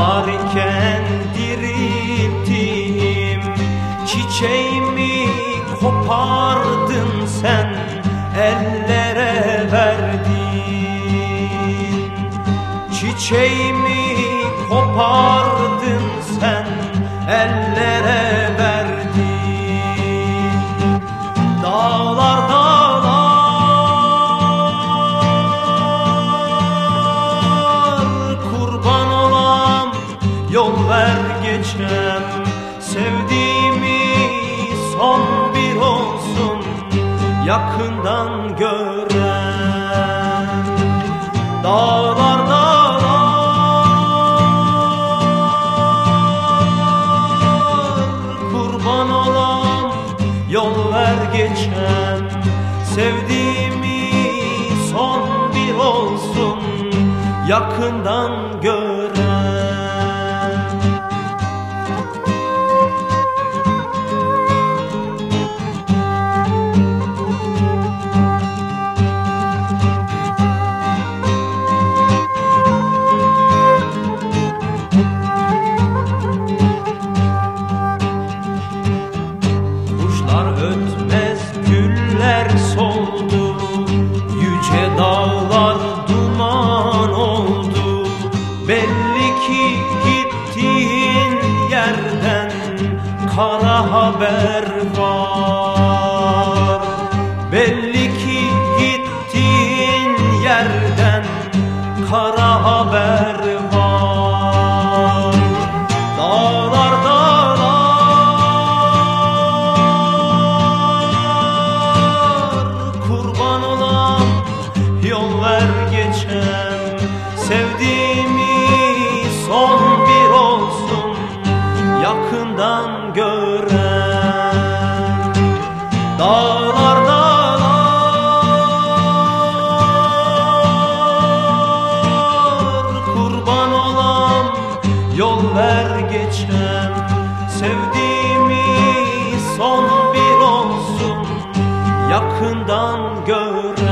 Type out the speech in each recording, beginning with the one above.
varken dirilttiğim Çiçeğimi kopardın sen ellere verdin Çiçeğimi kopardın geçem Sevdiğimi son bir olsun yakından gören Dağlar dağlar. Kurban olam yol ver geçem Sevdiğimi son bir olsun yakından gören soldu Yüce dağlar duman oldu. Belli ki gittiğin yerden kara haber var. Belli ki gittiğin yerden kara haber geçem Sevdiğimi son bir olsun yakından gören. Dağlar dağlar kurban olan yol ver geçem Sevdiğimi son bir olsun yakından gören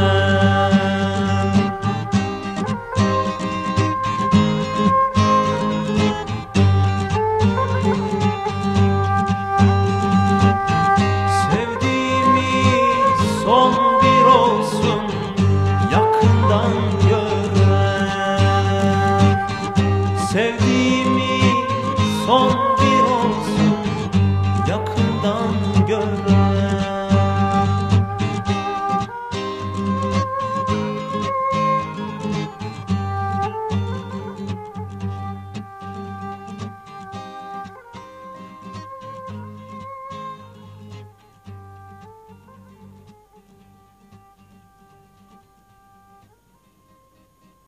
olsun